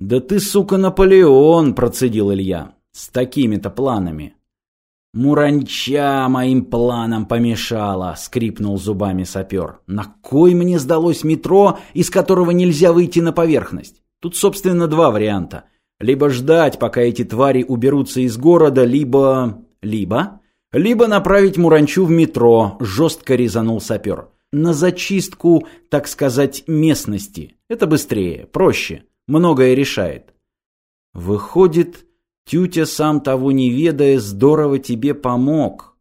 «Да ты, сука, Наполеон!» – процедил Илья. «С такими-то планами!» «Муранча моим планам помешала!» — скрипнул зубами сапер. «На кой мне сдалось метро, из которого нельзя выйти на поверхность? Тут, собственно, два варианта. Либо ждать, пока эти твари уберутся из города, либо... Либо... Либо направить Муранчу в метро, жестко резанул сапер. На зачистку, так сказать, местности. Это быстрее, проще, многое решает. Выходит, Тютя, сам того не ведая, здорово тебе помог,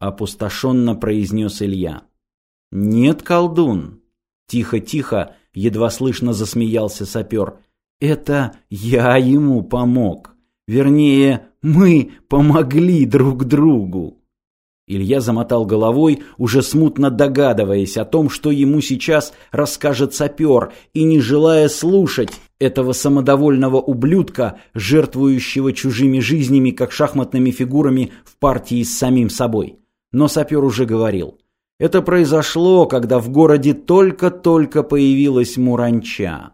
опустошенно произнес Илья. Нет, колдун. Тихо-тихо, едва слышно засмеялся сапер. Это я ему помог. Вернее, мы помогли друг другу. Илья замотал головой, уже смутно догадываясь о том, что ему сейчас расскажет сапер, и не желая слушать этого самодовольного ублюдка, жертвующего чужими жизнями, как шахматными фигурами в партии с самим собой. Но сапер уже говорил. Это произошло, когда в городе только-только появилась Муранча.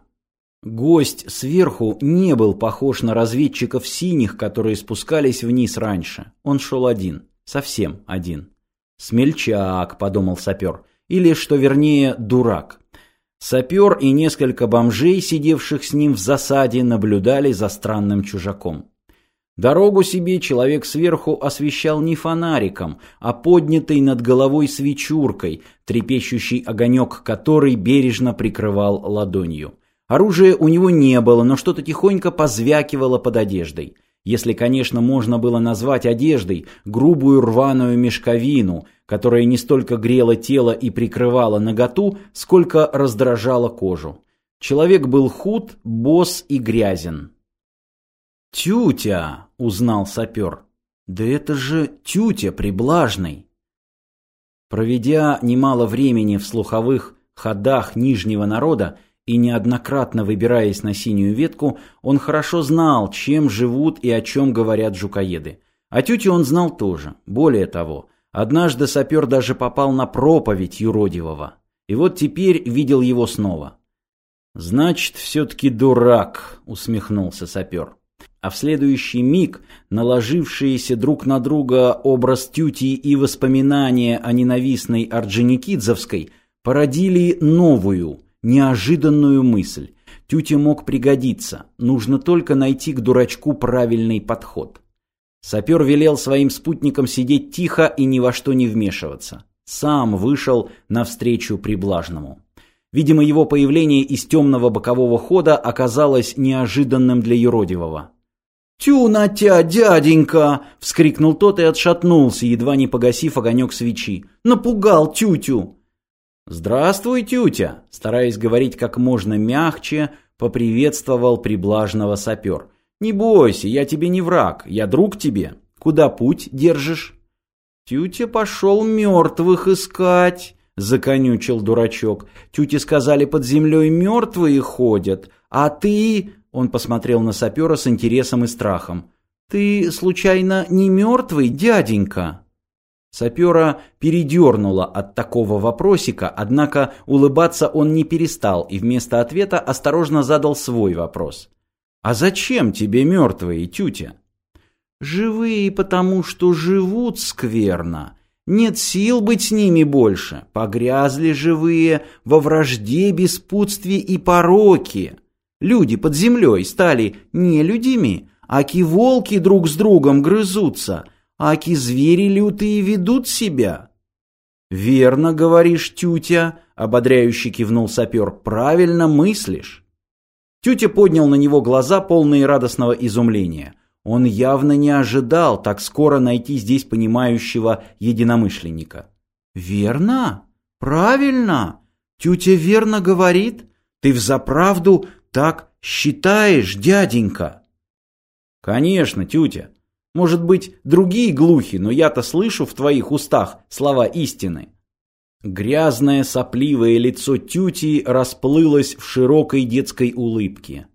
Гость сверху не был похож на разведчиков синих, которые спускались вниз раньше. Он шел один. Совсем один. «Смельчак», — подумал сапер. Или, что вернее, дурак. Сапер и несколько бомжей, сидевших с ним в засаде, наблюдали за странным чужаком. Дорогу себе человек сверху освещал не фонариком, а поднятой над головой свечуркой, трепещущий огонек которой бережно прикрывал ладонью. Оружия у него не было, но что-то тихонько позвякивало под одеждой если, конечно, можно было назвать одеждой грубую рваную мешковину, которая не столько грела тело и прикрывала наготу, сколько раздражала кожу. Человек был худ, босс и грязен. «Тютя!» — узнал сапер. «Да это же тютя приблажный!» Проведя немало времени в слуховых ходах Нижнего народа, и неоднократно выбираясь на синюю ветку, он хорошо знал, чем живут и о чем говорят жукоеды. О тюте он знал тоже. Более того, однажды сапер даже попал на проповедь юродивого. И вот теперь видел его снова. «Значит, все-таки дурак», — усмехнулся сапер. А в следующий миг наложившиеся друг на друга образ Тюти и воспоминания о ненавистной Орджоникидзовской породили новую, неожиданную мысль. Тюте мог пригодиться, нужно только найти к дурачку правильный подход. Сапер велел своим спутникам сидеть тихо и ни во что не вмешиваться. Сам вышел навстречу приблажному. Видимо, его появление из темного бокового хода оказалось неожиданным для юродивого. «Тю на дяденька!» — вскрикнул тот и отшатнулся, едва не погасив огонек свечи. «Напугал тютю!» «Здравствуй, тютя!» Стараясь говорить как можно мягче, поприветствовал приблажного сапер. «Не бойся, я тебе не враг, я друг тебе. Куда путь держишь?» «Тютя пошел мертвых искать», — законючил дурачок. «Тюте сказали, под землей мертвые ходят, а ты...» Он посмотрел на сапера с интересом и страхом. «Ты, случайно, не мертвый, дяденька?» Сапера передернуло от такого вопросика, однако улыбаться он не перестал и вместо ответа осторожно задал свой вопрос. «А зачем тебе мертвые, тютя?» «Живые, потому что живут скверно. Нет сил быть с ними больше. Погрязли живые во вражде, беспутстве и пороке. Люди под землей стали не людьми, а волки друг с другом грызутся» аки звери лютые ведут себя. Верно говоришь, тютя, ободряюще кивнул сапер, правильно мыслишь. Тютя поднял на него глаза, полные радостного изумления. Он явно не ожидал так скоро найти здесь понимающего единомышленника. «Верно? Правильно? Тютя верно говорит? Ты взаправду так считаешь, дяденька?» «Конечно, тютя. Может быть, другие глухи, но я-то слышу в твоих устах слова истины. Грязное сопливое лицо Тюти расплылось в широкой детской улыбке.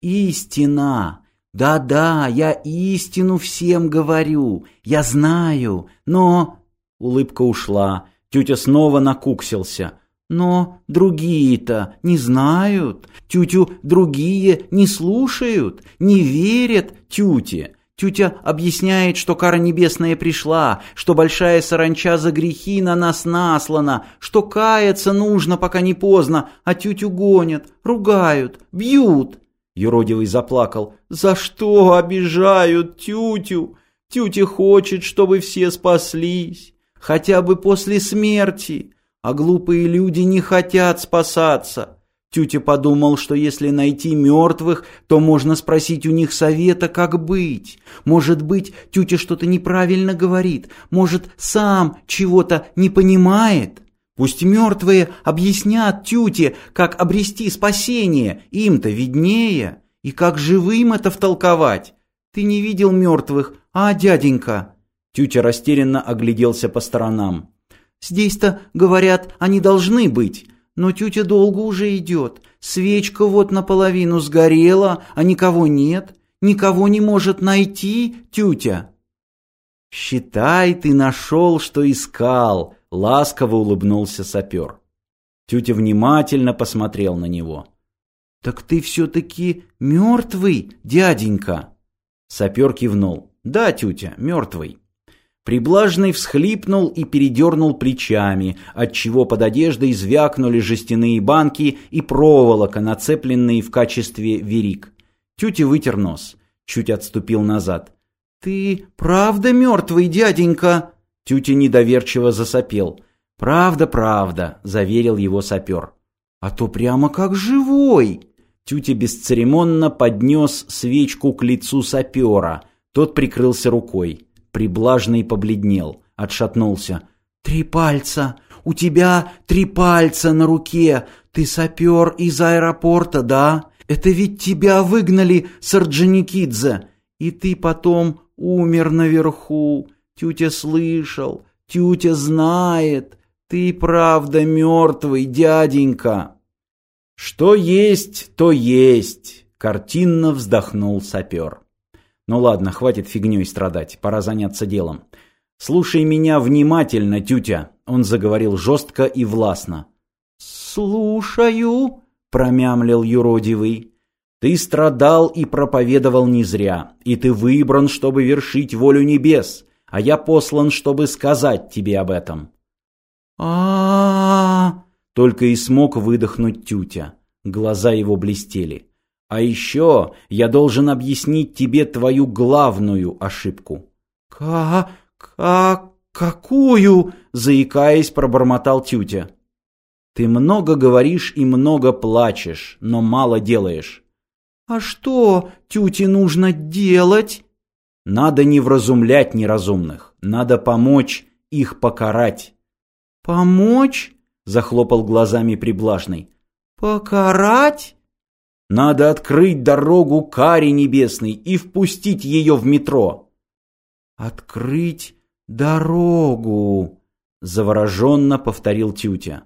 «Истина! Да-да, я истину всем говорю, я знаю, но...» Улыбка ушла, тетя снова накуксился. Но другие-то не знают, тютю другие не слушают, не верят тюте. Тютя объясняет, что кара небесная пришла, что большая саранча за грехи на нас наслана, что каяться нужно, пока не поздно, а тютю гонят, ругают, бьют. Юродивый заплакал. «За что обижают тютю? Тютя хочет, чтобы все спаслись, хотя бы после смерти». А глупые люди не хотят спасаться. Тютя подумал, что если найти мертвых, то можно спросить у них совета, как быть. Может быть, тютя что-то неправильно говорит, может, сам чего-то не понимает. Пусть мертвые объяснят тюте, как обрести спасение, им-то виднее. И как живым это втолковать? Ты не видел мертвых, а, дяденька?» Тютя растерянно огляделся по сторонам. Здесь-то, говорят, они должны быть. Но тетя долго уже идет. Свечка вот наполовину сгорела, а никого нет. Никого не может найти, тетя. «Считай, ты нашел, что искал», — ласково улыбнулся сапер. Тетя внимательно посмотрел на него. «Так ты все-таки мертвый, дяденька?» Сапер кивнул. «Да, тетя, мертвый». Приблажный всхлипнул и передернул плечами, отчего под одеждой звякнули жестяные банки и проволока, нацепленные в качестве верик. Тютя вытер нос, чуть отступил назад. «Ты правда мертвый, дяденька?» Тютя недоверчиво засопел. «Правда, правда», — заверил его сапер. «А то прямо как живой!» Тютя бесцеремонно поднес свечку к лицу сапера. Тот прикрылся рукой. Приблажный побледнел, отшатнулся. «Три пальца! У тебя три пальца на руке! Ты сапер из аэропорта, да? Это ведь тебя выгнали, Сарджаникидзе! И ты потом умер наверху! Тютя слышал, тютя знает! Ты правда мертвый, дяденька!» «Что есть, то есть!» — картинно вздохнул сапер. Ну ладно, хватит фигней страдать, пора заняться делом. Слушай меня внимательно, тютя, он заговорил жестко и властно. Слушаю, промямлил юродивый. Ты страдал и проповедовал не зря, и ты выбран, чтобы вершить волю небес, а я послан, чтобы сказать тебе об этом. А, только и смог выдохнуть тютя. Глаза его блестели. А еще я должен объяснить тебе твою главную ошибку. Ка... ка... какую? Заикаясь, пробормотал Тютя. Ты много говоришь и много плачешь, но мало делаешь. А что Тюте нужно делать? Надо не вразумлять неразумных, надо помочь их покарать. Помочь? Захлопал глазами приблажный. Покарать? Надо открыть дорогу каре небесной и впустить ее в метро. Открыть дорогу, завороженно повторил Тютя.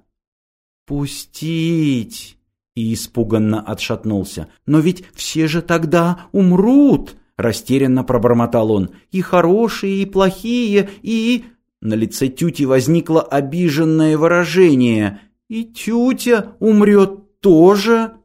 Пустить! И испуганно отшатнулся. Но ведь все же тогда умрут, растерянно пробормотал он. И хорошие, и плохие, и... На лице Тюти возникло обиженное выражение. И Тютя умрет тоже?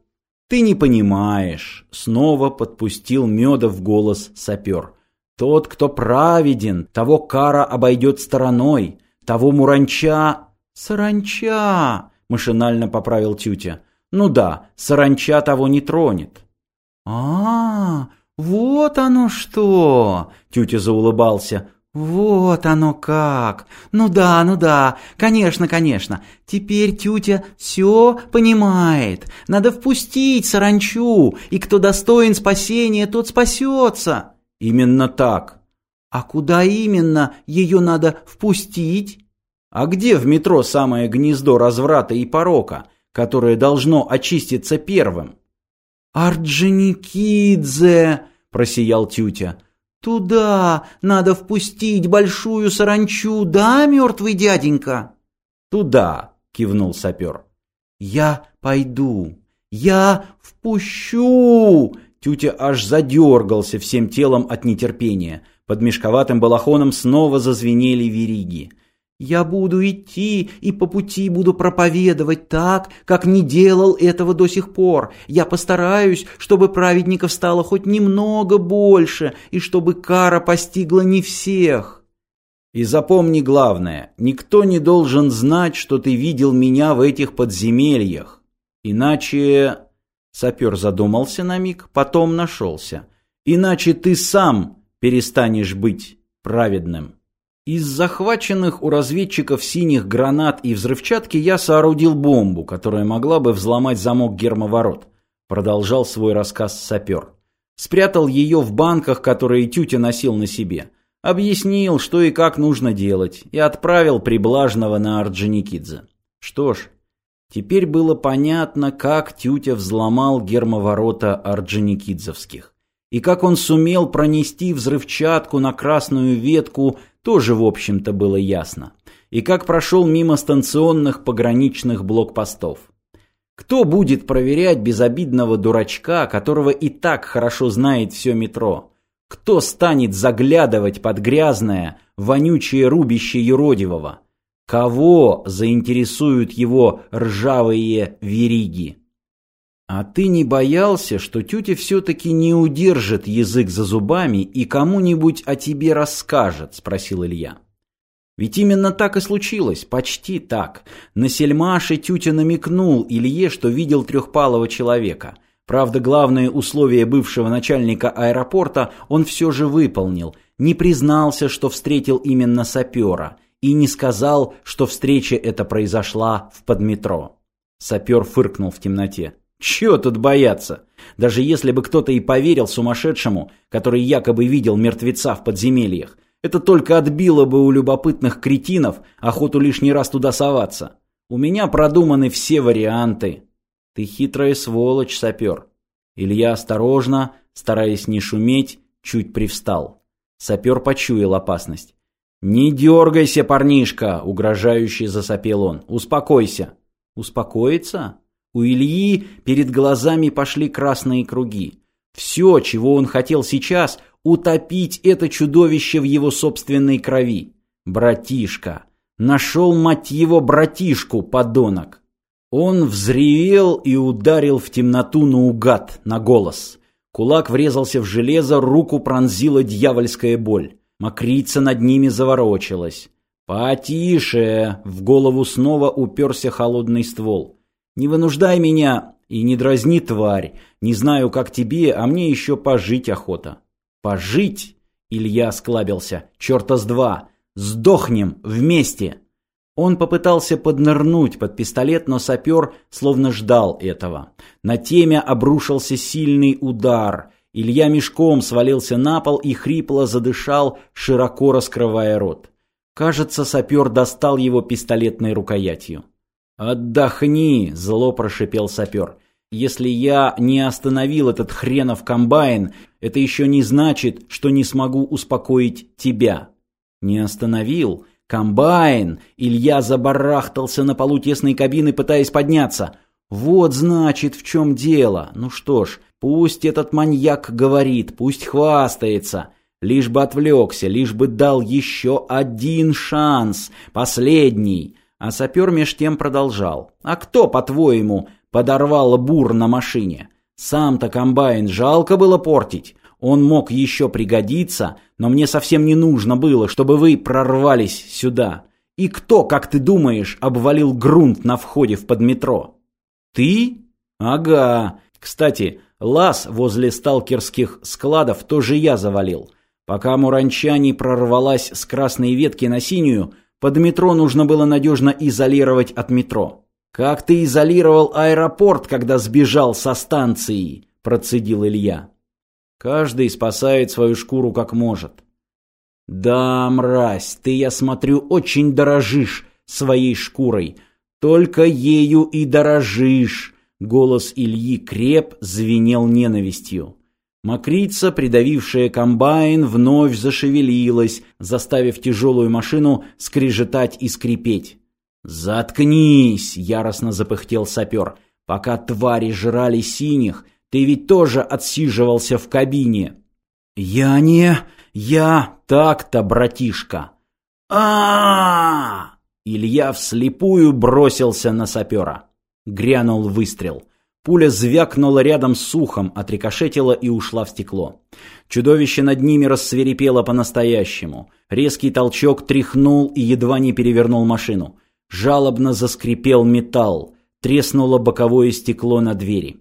«Ты не понимаешь», — снова подпустил меда в голос сапер. «Тот, кто праведен, того кара обойдет стороной, того муранча...» «Саранча!» — машинально поправил Тютя. «Ну да, саранча того не тронет». «А, вот оно что!» — Тютя заулыбался. «Вот оно как! Ну да, ну да, конечно, конечно. Теперь тютя все понимает. Надо впустить саранчу, и кто достоин спасения, тот спасется». «Именно так». «А куда именно ее надо впустить?» «А где в метро самое гнездо разврата и порока, которое должно очиститься первым?» «Орджоникидзе!» – просиял тютя. «Туда надо впустить большую саранчу, да, мертвый дяденька?» «Туда», — кивнул сапер. «Я пойду, я впущу!» Тютя аж задергался всем телом от нетерпения. Под мешковатым балахоном снова зазвенели вериги. Я буду идти и по пути буду проповедовать так, как не делал этого до сих пор. Я постараюсь, чтобы праведников стало хоть немного больше, и чтобы кара постигла не всех. И запомни главное, никто не должен знать, что ты видел меня в этих подземельях. Иначе... Сапер задумался на миг, потом нашелся. Иначе ты сам перестанешь быть праведным. Из захваченных у разведчиков синих гранат и взрывчатки я соорудил бомбу, которая могла бы взломать замок гермоворот. Продолжал свой рассказ сапер. Спрятал ее в банках, которые тютя носил на себе. Объяснил, что и как нужно делать, и отправил приблажного на Орджоникидзе. Что ж, теперь было понятно, как тютя взломал гермоворота Орджоникидзовских. И как он сумел пронести взрывчатку на красную ветку – тоже, в общем-то, было ясно. И как прошел мимо станционных пограничных блокпостов. Кто будет проверять безобидного дурачка, которого и так хорошо знает все метро? Кто станет заглядывать под грязное, вонючее рубище юродивого? Кого заинтересуют его ржавые вериги? «А ты не боялся, что тетя все-таки не удержит язык за зубами и кому-нибудь о тебе расскажет?» – спросил Илья. Ведь именно так и случилось, почти так. На сельмаше тютя намекнул Илье, что видел трехпалого человека. Правда, главное условие бывшего начальника аэропорта он все же выполнил. Не признался, что встретил именно сапера, и не сказал, что встреча эта произошла в подметро. Сапер фыркнул в темноте. Чего тут бояться? Даже если бы кто-то и поверил сумасшедшему, который якобы видел мертвеца в подземельях, это только отбило бы у любопытных кретинов охоту лишний раз туда соваться. У меня продуманы все варианты. Ты хитрая сволочь, сапер. Илья осторожно, стараясь не шуметь, чуть привстал. Сапер почуял опасность. «Не дергайся, парнишка!» — угрожающе засопел он. «Успокойся!» «Успокоиться?» У Ильи перед глазами пошли красные круги. Все, чего он хотел сейчас, утопить это чудовище в его собственной крови. Братишка. Нашел, мать его, братишку, подонок. Он взревел и ударил в темноту наугад, на голос. Кулак врезался в железо, руку пронзила дьявольская боль. Мокрица над ними заворочилась. «Потише!» — в голову снова уперся холодный ствол. Не вынуждай меня и не дразни, тварь. Не знаю, как тебе, а мне еще пожить охота. Пожить? Илья склабился. Черта с два. Сдохнем вместе. Он попытался поднырнуть под пистолет, но сапер словно ждал этого. На теме обрушился сильный удар. Илья мешком свалился на пол и хрипло задышал, широко раскрывая рот. Кажется, сапер достал его пистолетной рукоятью. «Отдохни!» – зло прошипел сапер. «Если я не остановил этот хренов комбайн, это еще не значит, что не смогу успокоить тебя». «Не остановил?» «Комбайн!» Илья забарахтался на полу тесной кабины, пытаясь подняться. «Вот, значит, в чем дело. Ну что ж, пусть этот маньяк говорит, пусть хвастается». Лишь бы отвлекся, лишь бы дал еще один шанс, последний. А сапер меж тем продолжал. «А кто, по-твоему, подорвал бур на машине? Сам-то комбайн жалко было портить. Он мог еще пригодиться, но мне совсем не нужно было, чтобы вы прорвались сюда. И кто, как ты думаешь, обвалил грунт на входе в подметро? Ты? Ага. Кстати, лаз возле сталкерских складов тоже я завалил. Пока Муранча не прорвалась с красной ветки на синюю, под метро нужно было надежно изолировать от метро. «Как ты изолировал аэропорт, когда сбежал со станции?» – процедил Илья. «Каждый спасает свою шкуру как может». «Да, мразь, ты, я смотрю, очень дорожишь своей шкурой. Только ею и дорожишь!» Голос Ильи креп звенел ненавистью. Мокрица, придавившая комбайн, вновь зашевелилась, заставив тяжелую машину скрежетать и скрипеть. «Заткнись!» — яростно запыхтел сапер. «Пока твари жрали синих, ты ведь тоже отсиживался в кабине». «Я не... я... так-то, братишка!» а, -а, -а, -а Илья вслепую бросился на сапера. Грянул выстрел. Пуля звякнула рядом с ухом, отрикошетила и ушла в стекло. Чудовище над ними рассверепело по-настоящему. Резкий толчок тряхнул и едва не перевернул машину. Жалобно заскрипел металл. Треснуло боковое стекло на двери.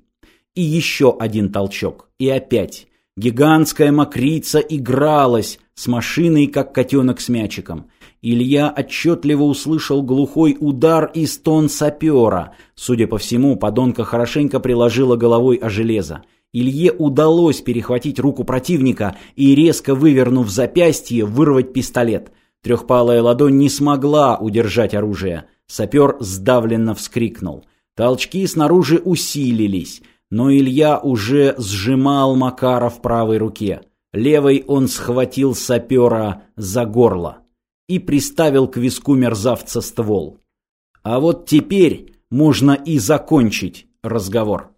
И еще один толчок. И опять. Гигантская мокрица игралась с машиной, как котенок с мячиком. Илья отчетливо услышал глухой удар и стон сапера. Судя по всему, подонка хорошенько приложила головой о железо. Илье удалось перехватить руку противника и, резко вывернув запястье, вырвать пистолет. Трехпалая ладонь не смогла удержать оружие. Сапер сдавленно вскрикнул. Толчки снаружи усилились, но Илья уже сжимал Макара в правой руке. Левой он схватил сапера за горло и приставил к виску мерзавца ствол. А вот теперь можно и закончить разговор.